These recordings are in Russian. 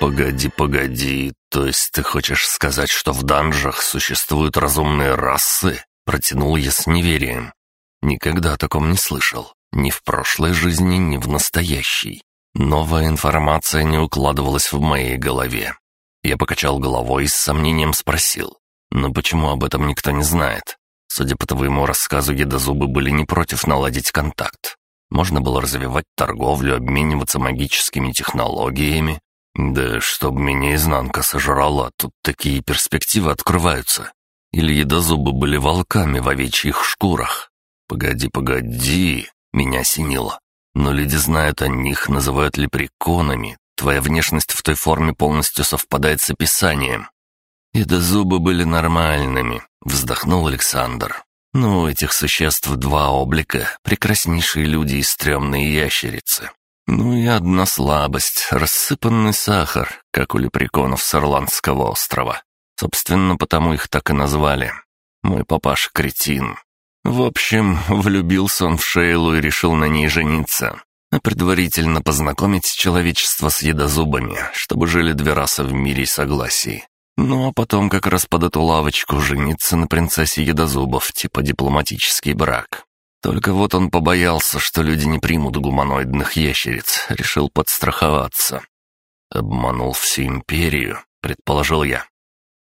«Погоди, погоди, то есть ты хочешь сказать, что в данжах существуют разумные расы?» Протянул я с неверием. Никогда о таком не слышал. Ни в прошлой жизни, ни в настоящей. Новая информация не укладывалась в моей голове. Я покачал головой и с сомнением спросил. «Но почему об этом никто не знает? Судя по твоему рассказу, едозубы были не против наладить контакт. Можно было развивать торговлю, обмениваться магическими технологиями. Да чтоб меня изнанка сожрала, тут такие перспективы открываются. Или едозубы были волками в овечьих шкурах. Погоди, погоди, меня осенило. Но люди знают о них, называют лепреконами. Твоя внешность в той форме полностью совпадает с описанием. Едозубы были нормальными, вздохнул Александр. Ну, у этих существ два облика, прекраснейшие люди и стрёмные ящерицы. Ну и одна слабость — рассыпанный сахар, как у лепреконов с Ирландского острова. Собственно, потому их так и назвали. Мой папаш кретин. В общем, влюбился он в Шейлу и решил на ней жениться. А предварительно познакомить человечество с едозубами, чтобы жили две расы в мире и согласии. Ну а потом как раз под эту лавочку жениться на принцессе едозубов, типа дипломатический брак. Только вот он побоялся, что люди не примут гуманоидных ящериц, решил подстраховаться. «Обманул всю империю», — предположил я.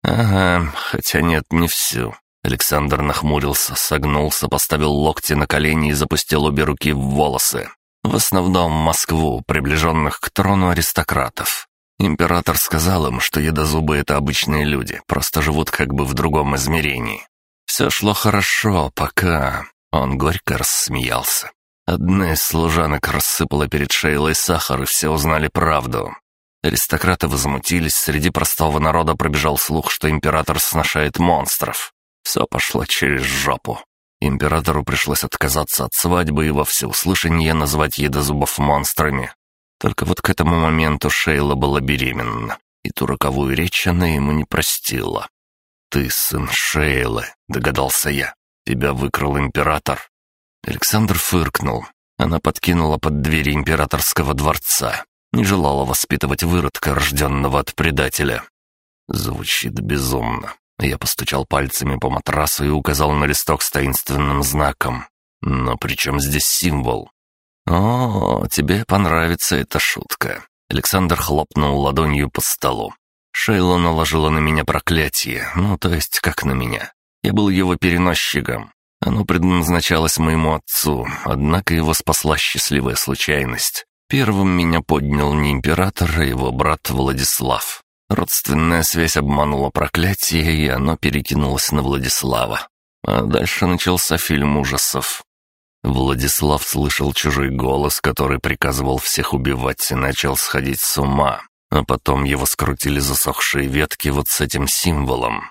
«Ага, хотя нет, не всю». Александр нахмурился, согнулся, поставил локти на колени и запустил обе руки в волосы. В основном Москву, приближенных к трону аристократов. Император сказал им, что едозубы — это обычные люди, просто живут как бы в другом измерении. Все шло хорошо, пока... Он горько рассмеялся. Одна из служанок рассыпала перед Шейлой сахар, и все узнали правду. Аристократы возмутились, среди простого народа пробежал слух, что император сношает монстров. Все пошло через жопу. Императору пришлось отказаться от свадьбы и во всеуслышание назвать едозубов монстрами. Только вот к этому моменту Шейла была беременна, и ту роковую речь она ему не простила. «Ты сын Шейлы», — догадался я. «Тебя выкрал император». Александр фыркнул. Она подкинула под двери императорского дворца. Не желала воспитывать выродка, рожденного от предателя. Звучит безумно. Я постучал пальцами по матрасу и указал на листок с таинственным знаком. Но при чем здесь символ? «О, тебе понравится эта шутка». Александр хлопнул ладонью по столу. Шейла наложила на меня проклятие, ну, то есть как на меня. Я был его переносчиком. Оно предназначалось моему отцу, однако его спасла счастливая случайность. Первым меня поднял не император, а его брат Владислав. Родственная связь обманула проклятие, и оно перекинулось на Владислава. А дальше начался фильм ужасов. Владислав слышал чужой голос, который приказывал всех убивать и начал сходить с ума. А потом его скрутили засохшие ветки вот с этим символом.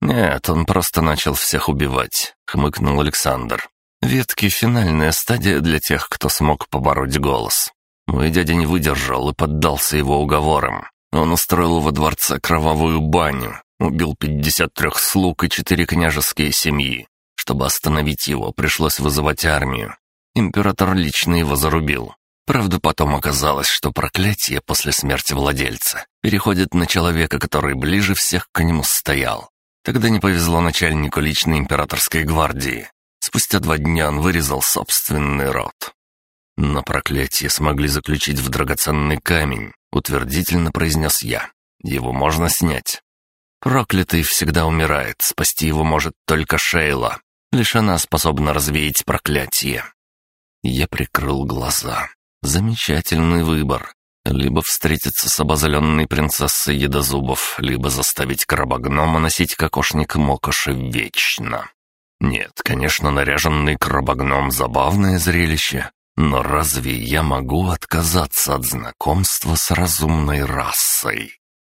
«Нет, он просто начал всех убивать», — хмыкнул Александр. «Ветки — финальная стадия для тех, кто смог побороть голос. Мой дядя не выдержал и поддался его уговорам. Он устроил во дворце кровавую баню, убил 53 слуг и четыре княжеские семьи. Чтобы остановить его, пришлось вызывать армию. Император лично его зарубил. Правда, потом оказалось, что проклятие после смерти владельца переходит на человека, который ближе всех к нему стоял. Тогда не повезло начальнику личной императорской гвардии. Спустя два дня он вырезал собственный род. Но проклятие смогли заключить в драгоценный камень, утвердительно произнес я. Его можно снять. Проклятый всегда умирает, спасти его может только Шейла. Лишь она способна развеять проклятие. Я прикрыл глаза. Замечательный выбор. Либо встретиться с обозленной принцессой Едозубов, либо заставить крабогнома носить кокошник Мокоши вечно. Нет, конечно, наряженный крабогном — забавное зрелище, но разве я могу отказаться от знакомства с разумной расой?